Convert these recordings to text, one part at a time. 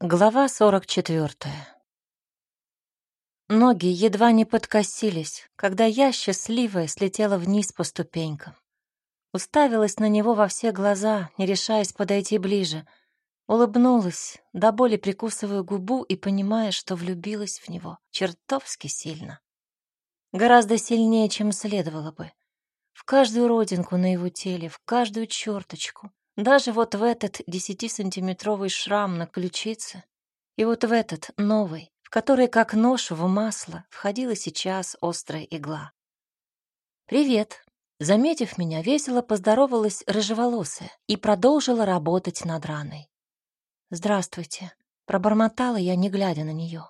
Глава 44. Ноги едва не подкосились, когда я, счастливая, слетела вниз по ступенькам. Уставилась на него во все глаза, не решаясь подойти ближе. Улыбнулась, до боли прикусывая губу и понимая, что влюбилась в него чертовски сильно. Гораздо сильнее, чем следовало бы. В каждую родинку на его теле, в каждую черточку, даже вот в этот десятисантиметровый шрам на ключице и вот в этот новый, в который как нож в масло входила сейчас острая игла. «Привет!» Заметив меня, весело поздоровалась рыжеволосая и продолжила работать над раной. «Здравствуйте!» Пробормотала я, не глядя на нее.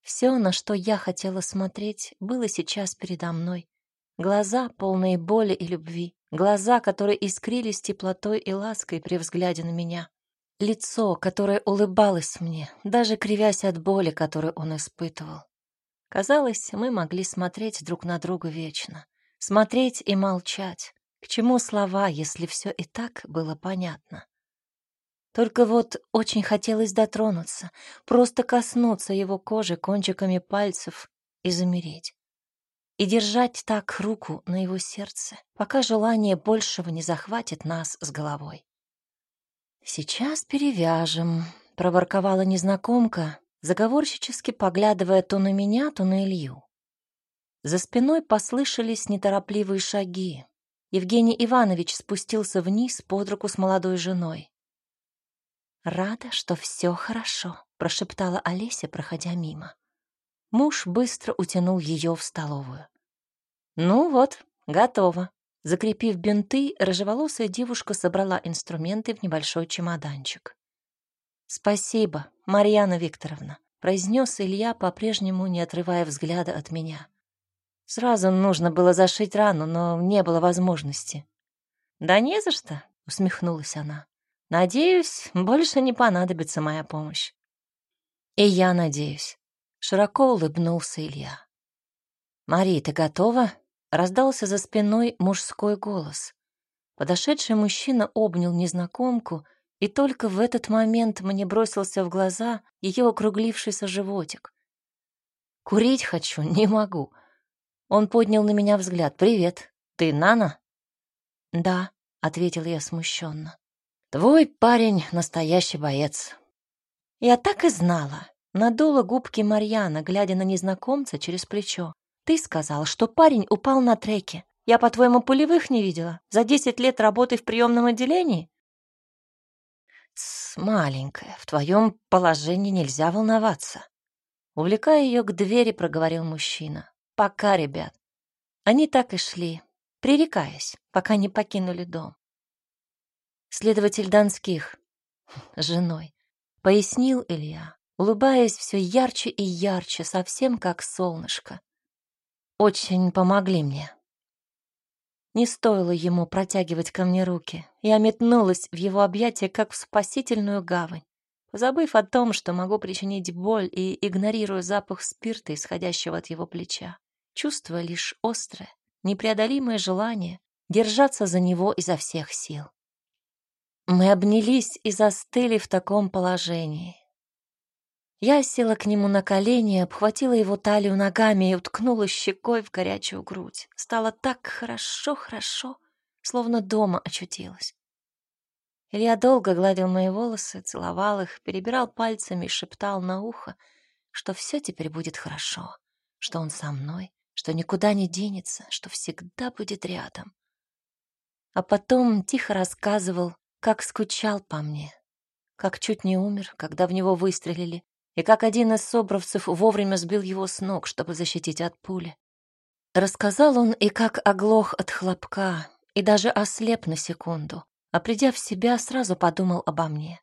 Все, на что я хотела смотреть, было сейчас передо мной. Глаза, полные боли и любви, глаза, которые искрились теплотой и лаской при взгляде на меня. Лицо, которое улыбалось мне, даже кривясь от боли, которую он испытывал. Казалось, мы могли смотреть друг на друга вечно. Смотреть и молчать. К чему слова, если все и так было понятно? Только вот очень хотелось дотронуться, просто коснуться его кожи кончиками пальцев и замереть и держать так руку на его сердце, пока желание большего не захватит нас с головой. «Сейчас перевяжем», — проворковала незнакомка, заговорщически поглядывая то на меня, то на Илью. За спиной послышались неторопливые шаги. Евгений Иванович спустился вниз под руку с молодой женой. «Рада, что все хорошо», — прошептала Олеся, проходя мимо. Муж быстро утянул ее в столовую. «Ну вот, готово». Закрепив бинты, рыжеволосая девушка собрала инструменты в небольшой чемоданчик. «Спасибо, Марьяна Викторовна», — произнес Илья, по-прежнему не отрывая взгляда от меня. Сразу нужно было зашить рану, но не было возможности. «Да не за что», — усмехнулась она. «Надеюсь, больше не понадобится моя помощь». «И я надеюсь», — широко улыбнулся Илья. «Мари, ты готова?» Раздался за спиной мужской голос. Подошедший мужчина обнял незнакомку, и только в этот момент мне бросился в глаза ее округлившийся животик. «Курить хочу, не могу». Он поднял на меня взгляд. «Привет, ты Нана?» «Да», — ответил я смущенно. «Твой парень — настоящий боец». Я так и знала. Надула губки Марьяна, глядя на незнакомца через плечо. Ты сказал, что парень упал на треке. Я, по-твоему, пулевых не видела? За десять лет работы в приемном отделении? Тс, маленькая, в твоем положении нельзя волноваться. Увлекая ее к двери, проговорил мужчина. Пока, ребят. Они так и шли, пререкаясь, пока не покинули дом. Следователь Донских, женой, пояснил Илья, улыбаясь все ярче и ярче, совсем как солнышко очень помогли мне. Не стоило ему протягивать ко мне руки. Я метнулась в его объятия, как в спасительную гавань, забыв о том, что могу причинить боль и игнорируя запах спирта, исходящего от его плеча, чувствуя лишь острое, непреодолимое желание держаться за него изо всех сил. Мы обнялись и застыли в таком положении, я села к нему на колени, обхватила его талию ногами и уткнула щекой в горячую грудь. Стало так хорошо-хорошо, словно дома очутилась. Илья долго гладил мои волосы, целовал их, перебирал пальцами и шептал на ухо, что все теперь будет хорошо, что он со мной, что никуда не денется, что всегда будет рядом. А потом тихо рассказывал, как скучал по мне, как чуть не умер, когда в него выстрелили, и как один из собравцев вовремя сбил его с ног, чтобы защитить от пули. Рассказал он и как оглох от хлопка, и даже ослеп на секунду, а придя в себя, сразу подумал обо мне.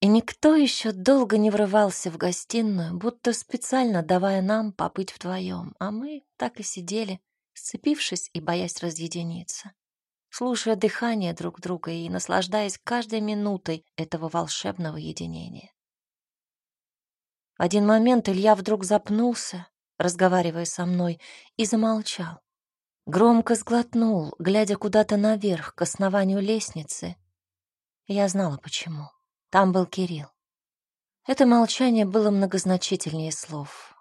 И никто еще долго не врывался в гостиную, будто специально давая нам побыть вдвоем, а мы так и сидели, сцепившись и боясь разъединиться, слушая дыхание друг друга и наслаждаясь каждой минутой этого волшебного единения. Один момент Илья вдруг запнулся, разговаривая со мной, и замолчал. Громко сглотнул, глядя куда-то наверх, к основанию лестницы. Я знала, почему. Там был Кирилл. Это молчание было многозначительнее слов.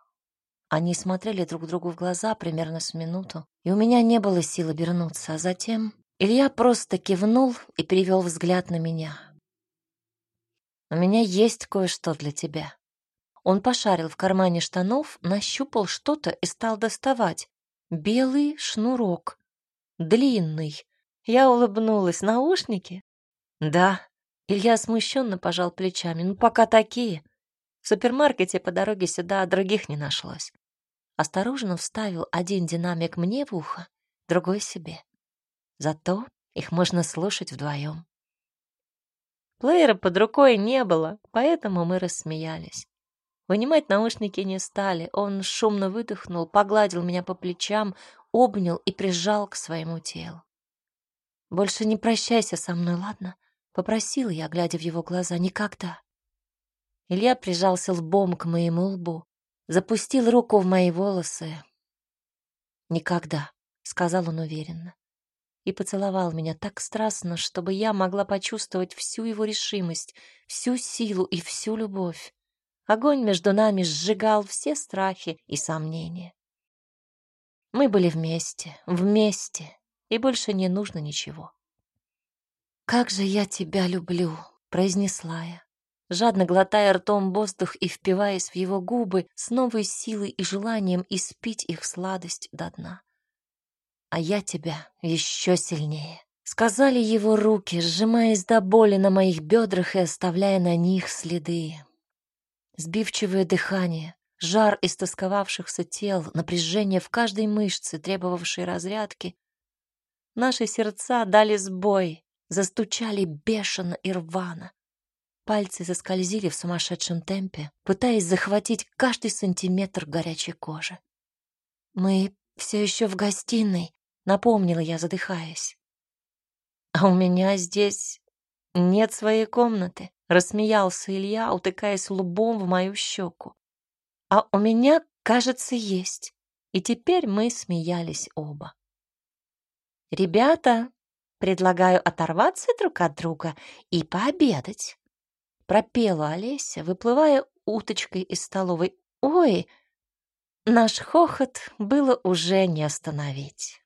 Они смотрели друг другу в глаза примерно с минуту, и у меня не было сил обернуться, а затем Илья просто кивнул и перевел взгляд на меня. «У меня есть кое-что для тебя». Он пошарил в кармане штанов, нащупал что-то и стал доставать. Белый шнурок. Длинный. Я улыбнулась. Наушники? Да. Илья смущенно пожал плечами. Ну, пока такие. В супермаркете по дороге сюда других не нашлось. Осторожно вставил один динамик мне в ухо, другой себе. Зато их можно слушать вдвоем. Плеера под рукой не было, поэтому мы рассмеялись. Вынимать наушники не стали. Он шумно выдохнул, погладил меня по плечам, обнял и прижал к своему телу. «Больше не прощайся со мной, ладно?» — попросил я, глядя в его глаза. «Никогда». Илья прижался лбом к моему лбу, запустил руку в мои волосы. «Никогда», — сказал он уверенно, и поцеловал меня так страстно, чтобы я могла почувствовать всю его решимость, всю силу и всю любовь. Огонь между нами сжигал все страхи и сомнения. Мы были вместе, вместе, и больше не нужно ничего. «Как же я тебя люблю!» — произнесла я, жадно глотая ртом воздух и впиваясь в его губы с новой силой и желанием испить их сладость до дна. «А я тебя еще сильнее!» — сказали его руки, сжимаясь до боли на моих бедрах и оставляя на них следы. Сбивчивое дыхание, жар истосковавшихся тел, напряжение в каждой мышце, требовавшей разрядки. Наши сердца дали сбой, застучали бешено и рвано. Пальцы заскользили в сумасшедшем темпе, пытаясь захватить каждый сантиметр горячей кожи. «Мы все еще в гостиной», — напомнила я, задыхаясь. «А у меня здесь нет своей комнаты», Рассмеялся Илья, утыкаясь лбом в мою щеку. А у меня, кажется, есть. И теперь мы смеялись оба. «Ребята, предлагаю оторваться друг от друга и пообедать», пропела Олеся, выплывая уточкой из столовой. «Ой!» Наш хохот было уже не остановить.